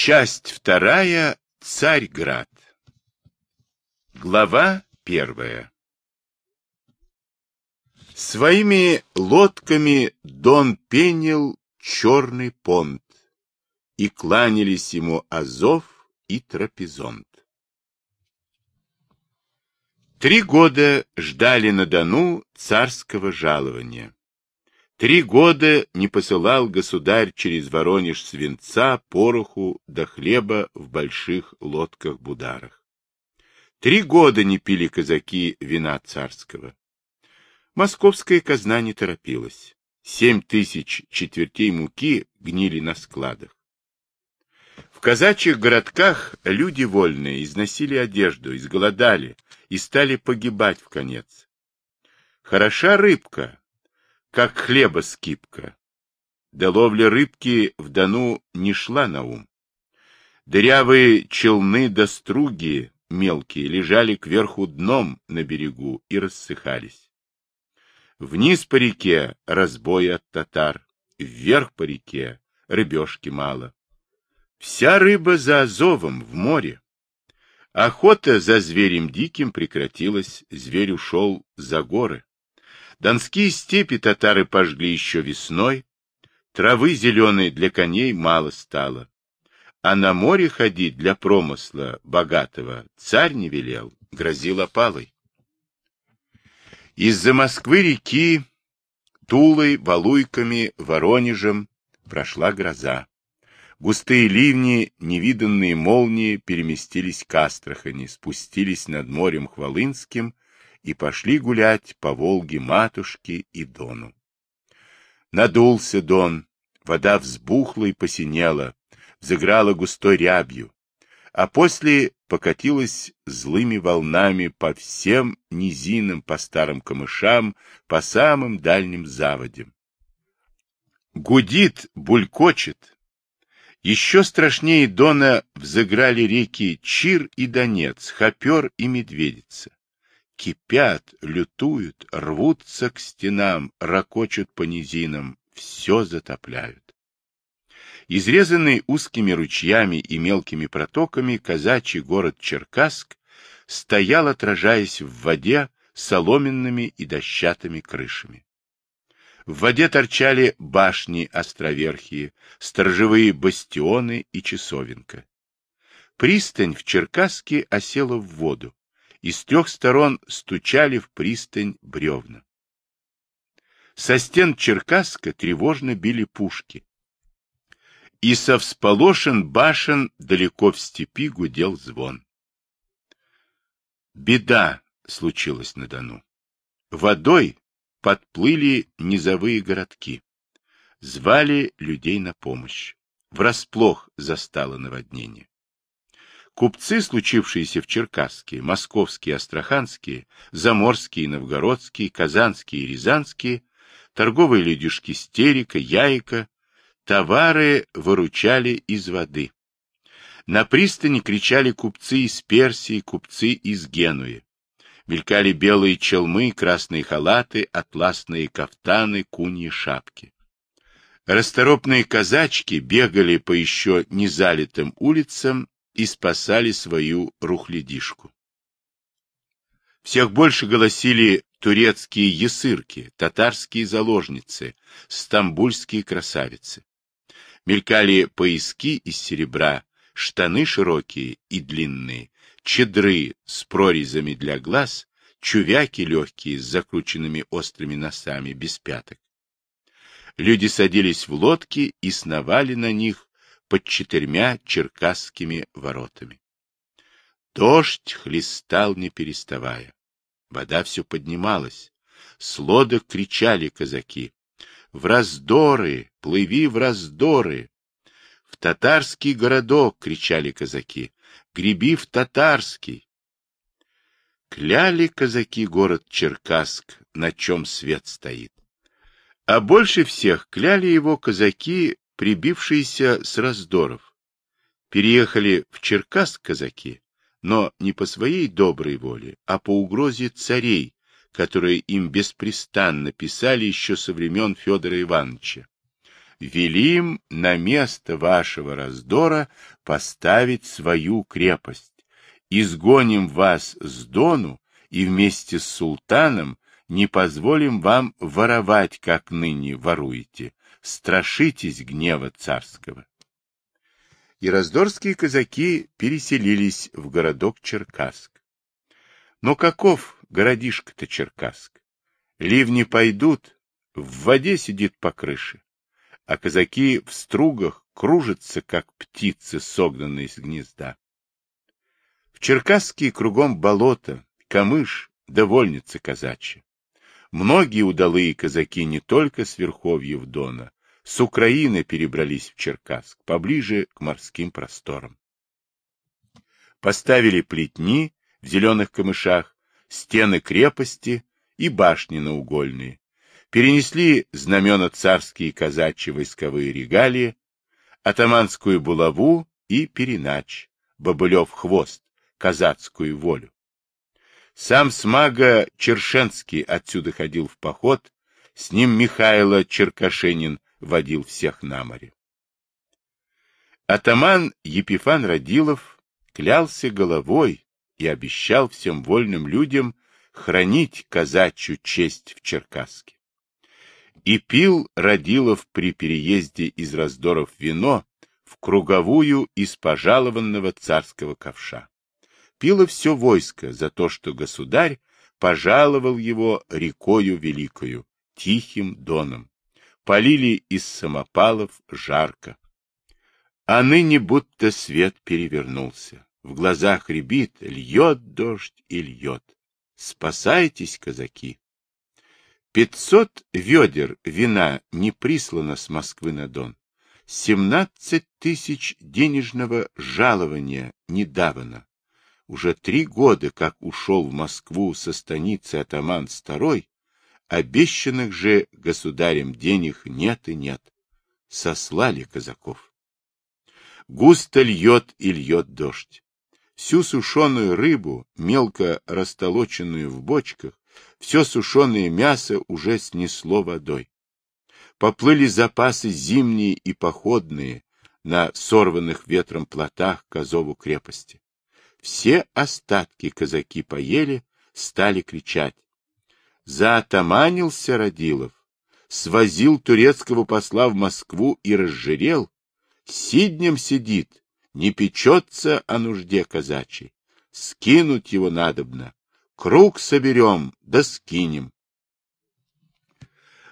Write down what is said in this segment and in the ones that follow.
Часть вторая. Царьград. Глава первая. Своими лодками Дон пенил черный понт, и кланялись ему Азов и Трапезонт. Три года ждали на Дону царского жалования. Три года не посылал государь через Воронеж свинца, пороху да хлеба в больших лодках-бударах. Три года не пили казаки вина царского. Московская казна не торопилась. Семь тысяч четвертей муки гнили на складах. В казачьих городках люди вольные износили одежду, изголодали и стали погибать в конец. Хороша рыбка, как хлеба скипка. До ловли рыбки в Дону не шла на ум. Дырявые челны до струги мелкие лежали кверху дном на берегу и рассыхались. Вниз по реке разбой от татар, вверх по реке рыбешки мало. Вся рыба за Азовом в море. Охота за зверем диким прекратилась, зверь ушел за горы. Донские степи татары пожгли еще весной, травы зеленой для коней мало стало. А на море ходить для промысла богатого царь не велел, грозил опалой. Из-за Москвы реки Тулой, Валуйками, Воронежем прошла гроза. Густые ливни, невиданные молнии переместились к Астрахани, спустились над морем Хвалынским и пошли гулять по Волге матушке и Дону. Надулся Дон, вода взбухла и посинела, заграла густой рябью, а после покатилась злыми волнами по всем низинам, по старым камышам, по самым дальним заводям. Гудит, булькочет, еще страшнее Дона взыграли реки Чир и Донец, Хопер и Медведица. Кипят, лютуют, рвутся к стенам, ракочут по низинам, все затопляют. Изрезанный узкими ручьями и мелкими протоками, казачий город Черкасск стоял, отражаясь в воде соломенными и дощатыми крышами. В воде торчали башни островерхие, сторожевые бастионы и часовенка. Пристань в Черкасске осела в воду, и с трех сторон стучали в пристань бревна. Со стен Черкасска тревожно били пушки. И со всполошен башен далеко в степи гудел звон. Беда случилась на Дону. Водой подплыли низовые городки. Звали людей на помощь. Врасплох застало наводнение. Купцы, случившиеся в Черкасске, московские, астраханские, заморские, новгородские, казанские и рязанские, торговые людишки Стерика, Яйка, товары выручали из воды. На пристани кричали купцы из Персии, купцы из Генуи. Мелькали белые челмы, красные халаты, атласные кафтаны, куньи шапки. Расторопные казачки бегали по еще не залитым улицам и спасали свою рухлядишку. Всех больше голосили турецкие ясырки, татарские заложницы, стамбульские красавицы. Мелькали пояски из серебра, штаны широкие и длинные, чедры с прорезями для глаз, чувяки легкие с закрученными острыми носами, без пяток. Люди садились в лодки и сновали на них под четырьмя черкасскими воротами. Дождь хлестал, не переставая. Вода все поднималась. С лодок кричали казаки. «В раздоры! Плыви в раздоры!» «В татарский городок!» — кричали казаки. Греби в татарский. Кляли казаки город Черкасск, на чем свет стоит. А больше всех кляли его казаки, прибившиеся с раздоров. Переехали в Черкасск казаки, но не по своей доброй воле, а по угрозе царей, которые им беспрестанно писали еще со времен Федора Ивановича. велим на место вашего раздора поставить свою крепость. Изгоним вас с Дону и вместе с султаном не позволим вам воровать, как ныне воруете. Страшитесь гнева царского. И раздорские казаки переселились в городок Черкасск. Но каков городишко-то Черкасск? Ливни пойдут, в воде сидит по крыше, а казаки в стругах кружатся, как птицы, согнанные с гнезда. В Черкасске кругом болото, камыш, довольница казачья. Многие удалые казаки не только с верховьев Дона, с Украины перебрались в Черкасск, поближе к морским просторам. Поставили плетни в зеленых камышах, стены крепости и башни наугольные, перенесли знамена царские казачьи войсковые регалии, атаманскую булаву и перенач, бобылев хвост, казацкую волю. Сам Смага Чершенский отсюда ходил в поход, с ним Михайло Черкашенин водил всех на море. Атаман Епифан Радилов клялся головой и обещал всем вольным людям хранить казачью честь в Черкасске. И пил Радилов при переезде из раздоров вино в круговую из пожалованного царского ковша. Пило все войско за то, что государь пожаловал его рекою великою, тихим доном. Полили из самопалов жарко. А ныне будто свет перевернулся. В глазах рябит, льет дождь и льет. Спасайтесь, казаки! Пятьсот ведер вина не прислано с Москвы на Дон. Семнадцать тысяч денежного жалования не давано. Уже три года, как ушел в Москву со станицы атаман Старой, обещанных же государем денег нет и нет. Сослали казаков. Густо льет и льет дождь. Всю сушеную рыбу, мелко растолоченную в бочках, все сушеное мясо уже снесло водой. Поплыли запасы зимние и походные на сорванных ветром плотах к Азову крепости. Все остатки казаки поели, стали кричать. Заотаманился Родилов, свозил турецкого посла в Москву и разжирел, сиднем сидит, не печется о нужде казачьей. Скинуть его надобно. Круг соберем, да скинем.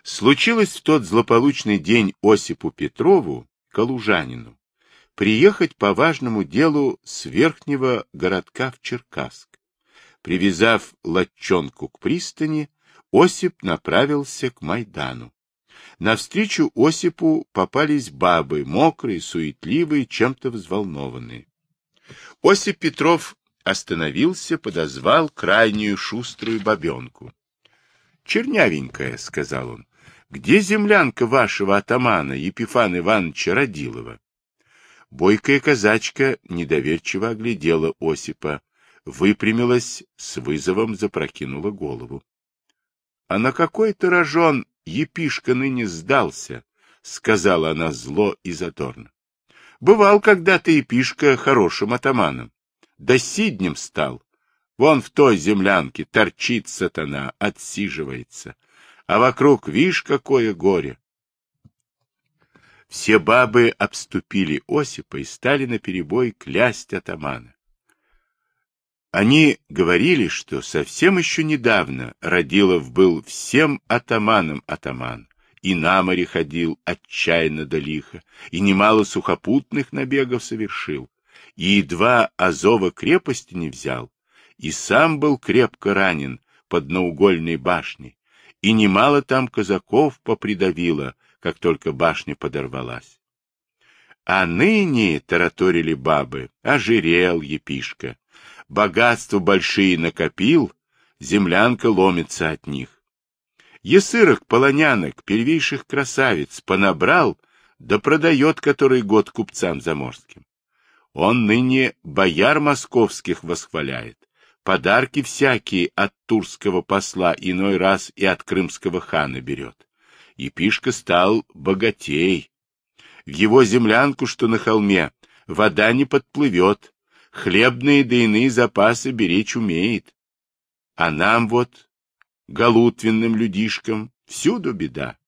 Случилось в тот злополучный день Осипу Петрову, калужанину, приехать по важному делу с верхнего городка в Черкасск. Привязав лодчонку к пристани, Осип направился к Майдану. Навстречу Осипу попались бабы, мокрые, суетливые, чем-то взволнованные. Осип Петров остановился, подозвал крайнюю шуструю бабенку. — Чернявенькая, — сказал он, — где землянка вашего атамана Епифана Ивановича Родилова? Бойкая казачка недоверчиво оглядела Осипа, выпрямилась, с вызовом запрокинула голову. — А на какой ты рожон епишка ныне сдался? — сказала она зло и задорно. — Бывал когда-то епишка хорошим атаманом. Да сиднем стал. Вон в той землянке торчит сатана, отсиживается. А вокруг, вишь, какое горе. Все бабы обступили Осипа и стали наперебой клясть атамана. Они говорили, что совсем еще недавно Родилов был всем атаманом атаман, и на море ходил отчаянно до лиха, и немало сухопутных набегов совершил, и едва Азова крепости не взял, и сам был крепко ранен под наугольной башней, и немало там казаков попридавило, как только башня подорвалась. А ныне, — тараторили бабы, — ожирел епишка, богатства большие накопил, землянка ломится от них. Есырок, полонянок, первейших красавиц понабрал, да продает который год купцам заморским. Он ныне бояр московских восхваляет, подарки всякие от турского посла иной раз и от крымского хана берет. Епишка стал богатей, В его землянку, что на холме, вода не подплывет, хлебные да иные запасы беречь умеет. А нам вот, голутвенным людишкам, всюду беда.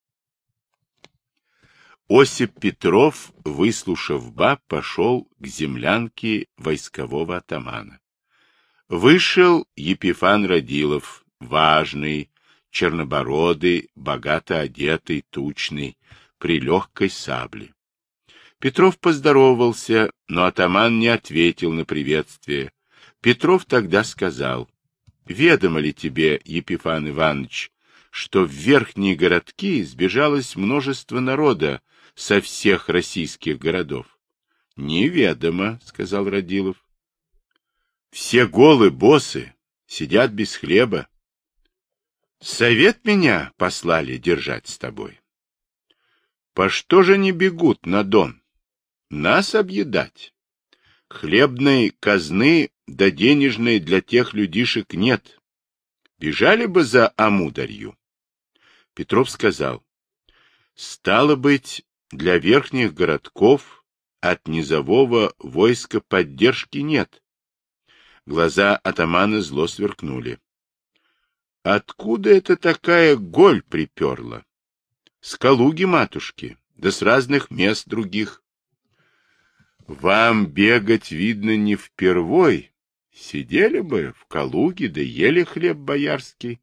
Осип Петров, выслушав баб, пошел к землянке войскового атамана. Вышел Епифан Радилов, важный, чернобородый, богато одетый, тучный, при легкой сабле. Петров поздоровался, но атаман не ответил на приветствие. Петров тогда сказал, «Ведомо ли тебе, Епифан Иванович, что в верхние городки сбежалось множество народа, со всех российских городов? — Неведомо, — сказал Радилов. — Все голы, боссы, сидят без хлеба. Совет меня послали держать с тобой. По что же не бегут на Дон? Нас объедать. Хлебной казны да денежной для тех людишек нет. Бежали бы за Амударью. Петров сказал, стало быть, для верхних городков от низового войска поддержки нет. Глаза атамана зло сверкнули. Откуда это такая голь приперла? С Калуги, матушки, да с разных мест других. Вам бегать, видно, не впервой. Сидели бы в Калуге, да ели хлеб боярский.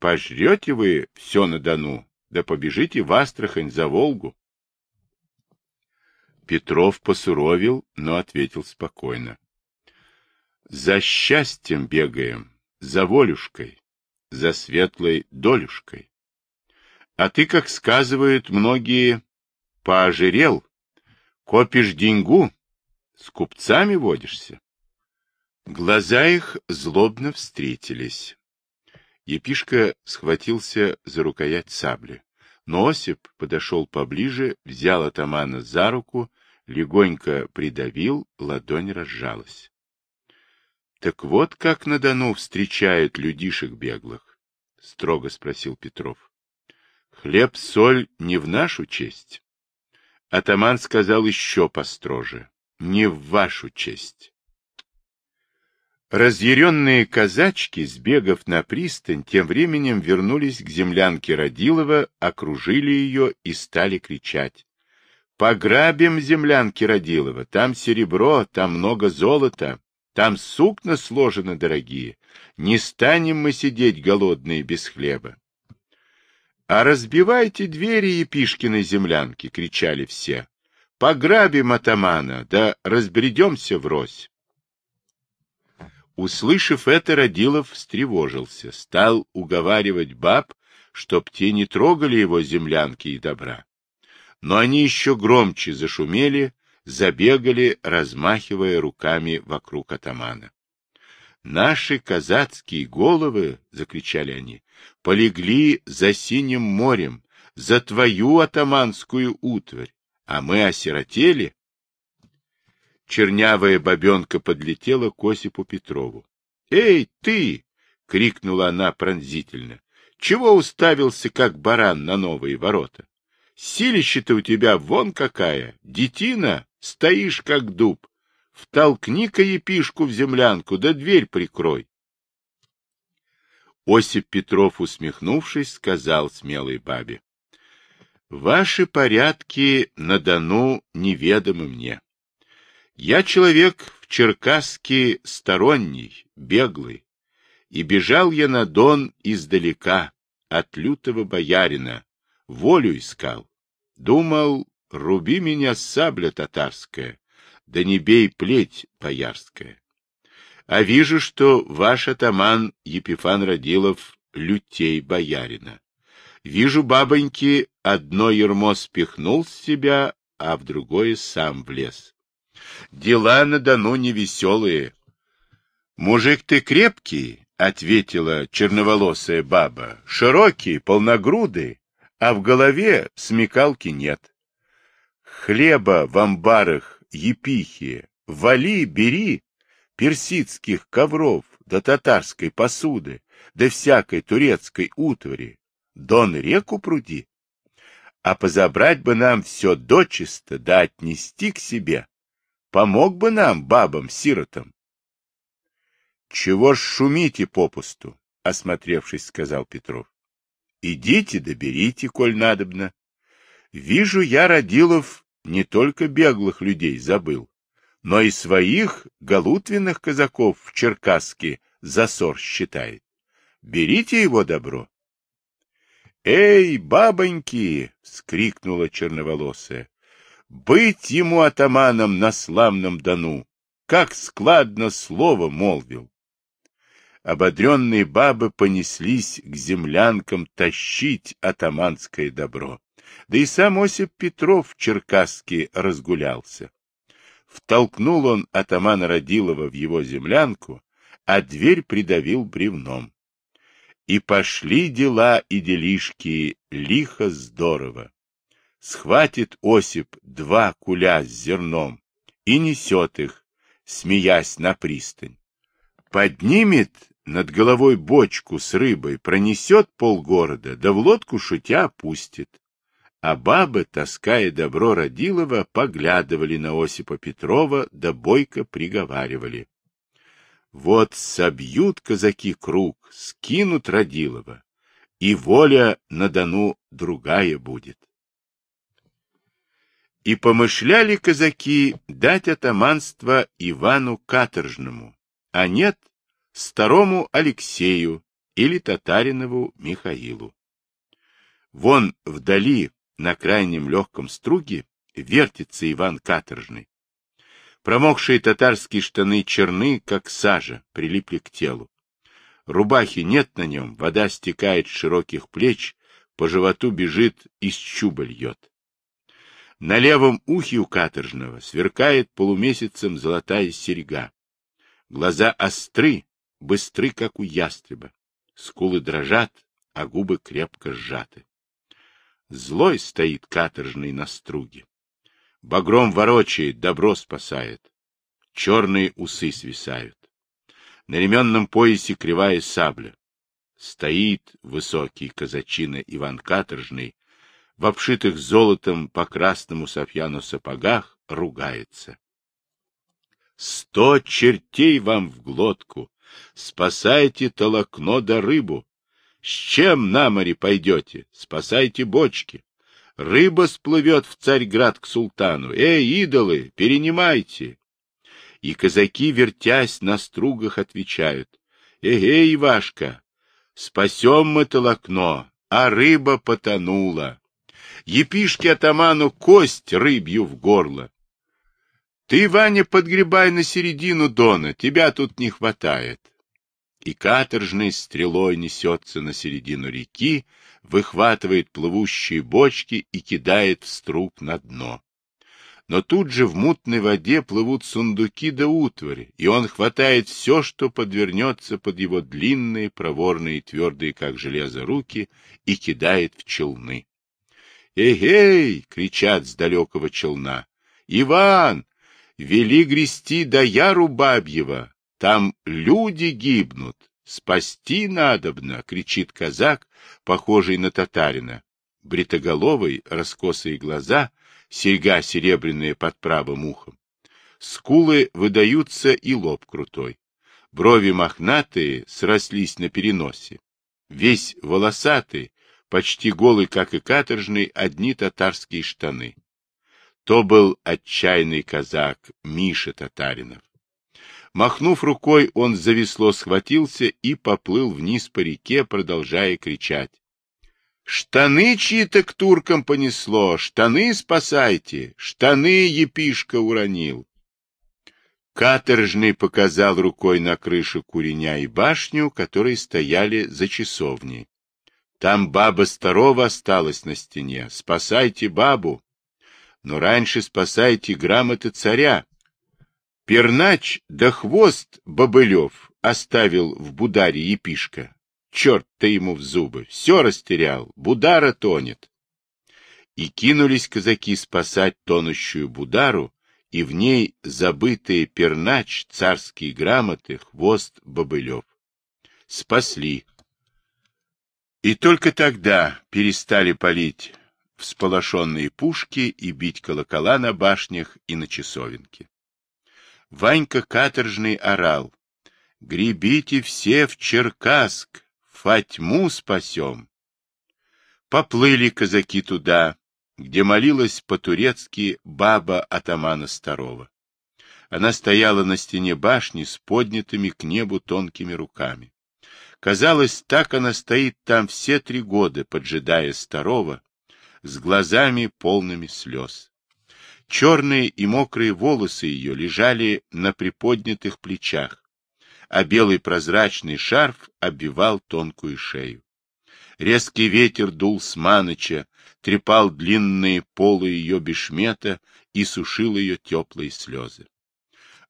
Пожрете вы все на Дону, да побежите в Астрахань за Волгу. Петров посуровил, но ответил спокойно. За счастьем бегаем, за волюшкой, за светлой долюшкой. А ты, как сказывают многие, поожирел, копишь деньгу, с купцами водишься. Глаза их злобно встретились. Епишка схватился за рукоять сабли. Но Осип подошел поближе, взял атамана за руку, легонько придавил, ладонь разжалась. — Так вот как на Дону встречают людишек беглых? — строго спросил Петров. — Хлеб-соль не в нашу честь. Атаман сказал еще построже. — Не в вашу честь. Разъяренные казачки, сбегав на пристань, тем временем вернулись к землянке Родилова, окружили ее и стали кричать. «Пограбим землянки Родилова, там серебро, там много золота, там сукна сложены дорогие, не станем мы сидеть голодные без хлеба». «А разбивайте двери Епишкиной землянки!» — кричали все. «Пограбим атамана, да разбредемся врозь!» Услышав это, Родилов встревожился, стал уговаривать баб, чтоб те не трогали его землянки и добра. Но они еще громче зашумели, забегали, размахивая руками вокруг атамана. «Наши казацкие головы, — закричали они, — полегли за синим морем, за твою атаманскую утварь, а мы осиротели, чернявая бабенка подлетела к Осипу Петрову. — Эй, ты! — крикнула она пронзительно. — Чего уставился, как баран, на новые ворота? Силище-то у тебя вон какая! Детина! Стоишь, как дуб! Втолкни-ка епишку в землянку, да дверь прикрой. Осип Петров, усмехнувшись, сказал смелой бабе. — Ваши порядки на Дону неведомы мне. Я человек в Черкасске сторонний, беглый, и бежал я на Дон издалека, от лютого боярина, волю искал. Думал, руби меня сабля татарская, да не бей плеть боярская. А вижу, что ваш атаман Епифан Родилов лютей боярина. Вижу, бабоньки, одно ермо спихнул с себя, а в другое сам влез. Дела на Дону невеселые. — Мужик ты крепкий, — ответила черноволосая баба, — широкий, полногрудый, а в голове смекалки нет. Хлеба в амбарах, епихи, вали, бери, персидских ковров, да татарской посуды, да всякой турецкой утвари, дон реку пруди. а позабрать бы нам все дочисто, да отнести к себе. Помог бы нам, бабам-сиротам. — Чего ж шумите попусту? — осмотревшись, сказал Петров. — Идите, доберите, коль надобно. Вижу я, Родилов, не только беглых людей забыл, но и своих галутвенных казаков в Черкасске засор считает. Берите его добро. «Эй, бабоньки!» — скрикнула черноволосая. «Быть ему атаманом на славном Дону! Как складно слово молвил!» Ободренные бабы понеслись к землянкам тащить атаманское добро. Да и сам Осип Петров в Черкасске разгулялся. Втолкнул он атамана Родилова в его землянку, а дверь придавил бревном. И пошли дела и делишки лихо здорово. Схватит Осип два куля с зерном и несет их, смеясь на пристань. Поднимет над головой бочку с рыбой, пронесет полгорода, да в лодку шутя опустит. А бабы, таская добро Родилова, поглядывали на Осипа Петрова, да бойко приговаривали. Вот собьют казаки круг, скинут Родилова, и воля на Дону другая будет. И помышляли казаки дать атаманство Ивану Каторжному, а нет, старому Алексею или Татаринову Михаилу. Вон вдали, на крайнем легком струге, вертится Иван Каторжный. Промокшие татарские штаны черны, как сажа, прилипли к телу. Рубахи нет на нем, вода стекает с широких плеч, по животу бежит, из чуба льет. На левом ухе у каторжного сверкает полумесяцем золотая серьга. Глаза остры, быстры, как у ястреба. Скулы дрожат, а губы крепко сжаты. Злой стоит каторжный на струге. Багром ворочает, добро спасает. Черные усы свисают. На ременном поясе кривая сабля. Стоит высокий казачина Иван Каторжный, в обшитых золотом по красному софьяну сапогах ругается. Сто чертей вам в глотку! Спасайте толокно да рыбу! С чем на море пойдете? Спасайте бочки! Рыба сплывет в Царьград к султану. Эй, идолы, перенимайте! И казаки, вертясь на стругах, отвечают. Эй, Ивашка, спасем мы толокно, а рыба потонула. Епишке атаману кость рыбью в горло. Ты, Ваня, подгребай на середину дона, тебя тут не хватает. И каторжной стрелой несется на середину реки, выхватывает плывущие бочки и кидает в струп на дно. Но тут же в мутной воде плывут сундуки да утвари, и он хватает все, что подвернется под его длинные, проворные, твердые, как железо, руки, и кидает в челны. «Эй-эй!» — кричат с далекого челна. «Иван! Вели грести до яру бабьего! Там люди гибнут!» «Спасти надобно!» — кричит казак, похожий на татарина. Бритоголовый, раскосые глаза, серьга серебряная под правым ухом. Скулы выдаются и лоб крутой. Брови мохнатые срослись на переносе. Весь волосатый, почти голый, как и каторжный, одни татарские штаны. То был отчаянный казак Миша Татаринов. Махнув рукой, он за весло схватился и поплыл вниз по реке, продолжая кричать. «Штаны чьи-то к туркам понесло! Штаны спасайте! Штаны епишка уронил!» Каторжный показал рукой на крышу куреня и башню, которые стояли за часовней. Там баба старого осталась на стене. Спасайте бабу! Но раньше спасайте грамоты царя. Пернач да хвост Бобылев оставил в Бударе епишка. Черт-то ему в зубы, все растерял, Будара тонет. И кинулись казаки спасать тонущую Будару, и в ней забытые пернач, царские грамоты, хвост Бобылев. Спасли. И только тогда перестали палить всполошенные пушки и бить колокола на башнях и на часовенке. Ванька каторжный орал. «Гребите все в Черкасск, Фатьму спасем!» Поплыли казаки туда, где молилась по-турецки баба атамана Старого. Она стояла на стене башни с поднятыми к небу тонкими руками. Казалось, так она стоит там все три года, поджидая Старого, с глазами полными слез. Черные и мокрые волосы ее лежали на приподнятых плечах, а белый прозрачный шарф обвивал тонкую шею. Резкий ветер дул с маныча, трепал длинные полы ее бешмета и сушил ее теплые слезы.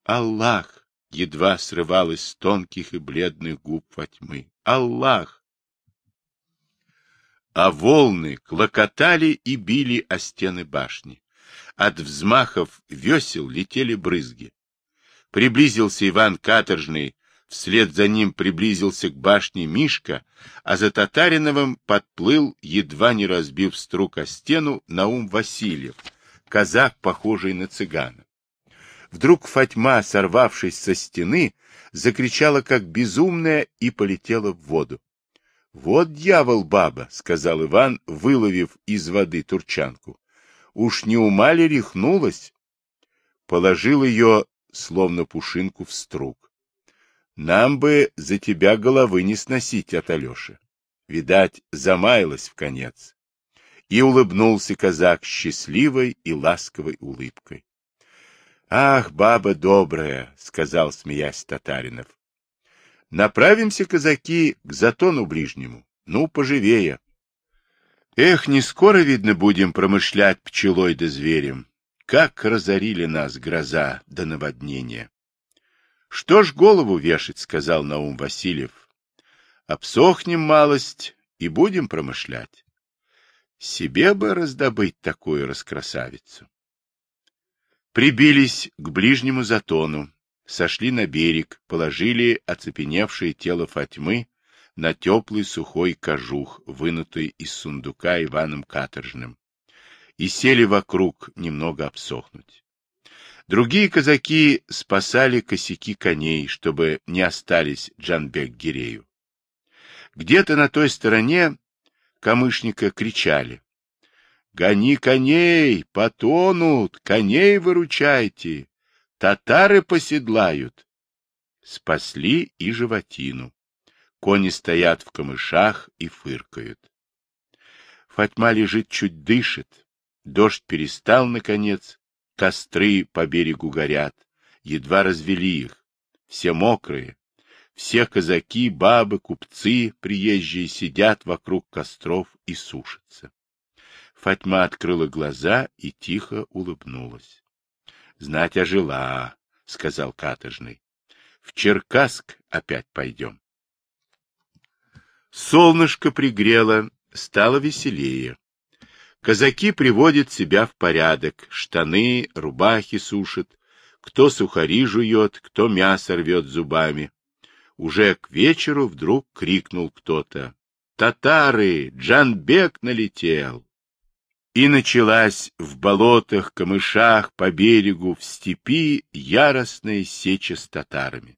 Аллах! Едва срывалась с тонких и бледных губ Фатьмы. Аллах! А волны клокотали и били о стены башни. От взмахов весел летели брызги. Приблизился Иван Каторжный, вслед за ним приблизился к башне Мишка, а за Татариновым подплыл, едва не разбив струк о стену, Наум Васильев, казак, похожий на цыгана. Вдруг Фатьма, сорвавшись со стены, закричала как безумная и полетела в воду. — Вот дьявол, баба, — сказал Иван, выловив из воды турчанку. Уж не ума ли рехнулась? Положил ее, словно пушинку, в струк. Нам бы за тебя головы не сносить от Алеши. Видать, замаялась в конец. И улыбнулся казак счастливой и ласковой улыбкой. — Ах, баба добрая, — сказал, смеясь Татаринов. — Направимся, казаки, к затону ближнему. Ну, поживее. Эх, не скоро, видно, будем промышлять пчелой да зверем. Как разорили нас гроза да наводнение. Что ж голову вешать, сказал Наум Васильев. Обсохнем малость и будем промышлять. Себе бы раздобыть такую раскрасавицу. Прибились к ближнему затону, сошли на берег, положили оцепеневшее тело Фатьмы на теплый сухой кожух, вынутый из сундука Иваном Каторжным, и сели вокруг немного обсохнуть. Другие казаки спасали косяки коней, чтобы не остались Джанбек-Гирею. Где-то на той стороне камышника кричали. «Гони коней! Потонут! Коней выручайте! Татары поседлают!» Спасли и животину. Кони стоят в камышах и фыркают. Фатьма лежит, чуть дышит. Дождь перестал, наконец. Костры по берегу горят. Едва развели их. Все мокрые. Все казаки, бабы, купцы, приезжие сидят вокруг костров и сушатся. Фатьма открыла глаза и тихо улыбнулась. — Знать ожила, — сказал каторжный. — В Черкасск опять пойдем. Солнышко пригрело, стало веселее. Казаки приводят себя в порядок, штаны, рубахи сушат, кто сухари жует, кто мясо рвет зубами. Уже к вечеру вдруг крикнул кто-то. «Татары! Джанбек налетел!» И началась в болотах, камышах, по берегу, в степи яростная сеча с татарами.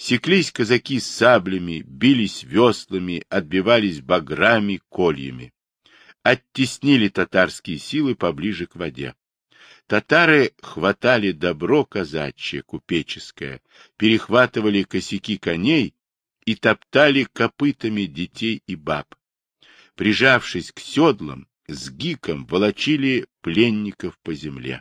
Секлись казаки с саблями, бились веслами, отбивались баграми, кольями. Оттеснили татарские силы поближе к воде. Татары хватали добро казачье, купеческое, перехватывали косяки коней и топтали копытами детей и баб. Прижавшись к седлам, с гиком волочили пленников по земле.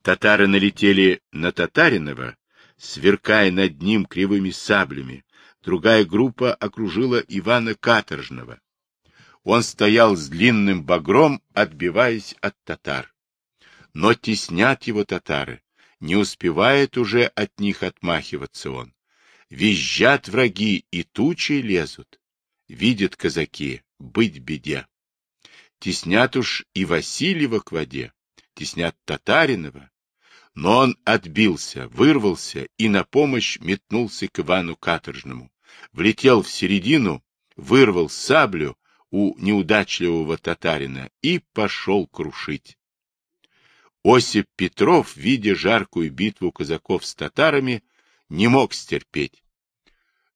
Татары налетели на Татаринова, сверкая над ним кривыми саблями. Другая группа окружила Ивана Каторжного. Он стоял с длинным багром, отбиваясь от татар. Но теснят его татары. Не успевает уже от них отмахиваться он. Визжат враги и тучи лезут. Видят казаки, быть беде. Теснят уж и Васильева к воде, теснят Татаринова, но он отбился, вырвался и на помощь метнулся к Ивану Каторжному. Влетел в середину, вырвал саблю, у неудачливого татарина и пошел крушить. Осип Петров, видя жаркую битву казаков с татарами, не мог стерпеть.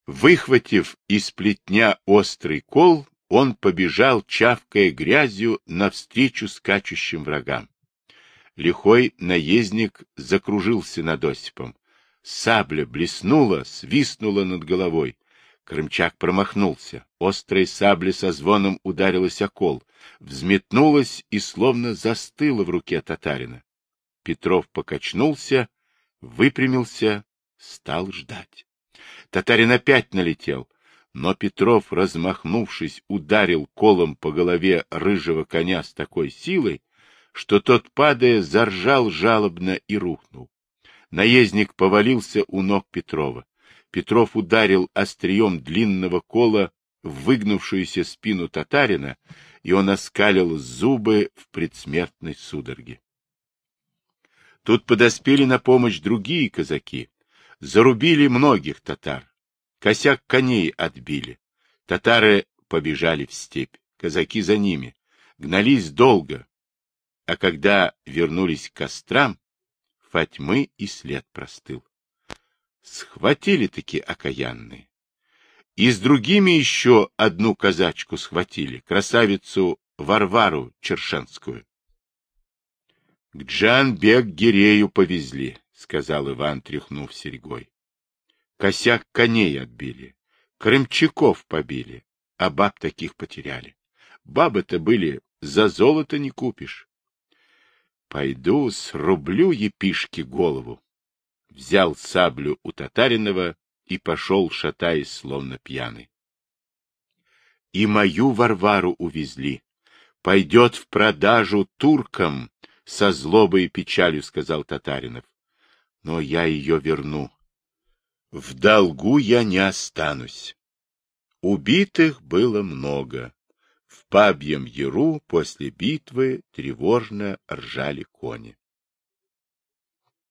Выхватив из плетня острый кол, он побежал, чавкая грязью, навстречу скачущим врагам. Лихой наездник закружился над Осипом. Сабля блеснула, свистнула над головой. Крымчак промахнулся. Острая сабля со звоном ударилась о кол, взметнулась и словно застыла в руке татарина. Петров покачнулся, выпрямился, стал ждать. Татарин опять налетел, но Петров, размахнувшись, ударил колом по голове рыжего коня с такой силой, что тот, падая, заржал жалобно и рухнул. Наездник повалился у ног Петрова. Петров ударил острием длинного кола в выгнувшуюся спину татарина, и он оскалил зубы в предсмертной судороге. Тут подоспели на помощь другие казаки. Зарубили многих татар. Косяк коней отбили. Татары побежали в степь. Казаки за ними. Гнались долго. А когда вернулись к кострам, Фатьмы и след простыл. Схватили-таки окаянные. И с другими еще одну казачку схватили, красавицу Варвару Чершенскую. — К Джанбек Гирею повезли, — сказал Иван, тряхнув серьгой. Косяк коней отбили, крымчаков побили, а баб таких потеряли. Бабы-то были, за золото не купишь. Пойду срублю епишке голову. Взял саблю у Татаринова и пошел, шатаясь, словно пьяный. И мою Варвару увезли. Пойдет в продажу туркам, со злобой и печалью сказал Татаринов. Но я ее верну. В долгу я не останусь. Убитых было много. Пабьем Яру после битвы тревожно ржали кони.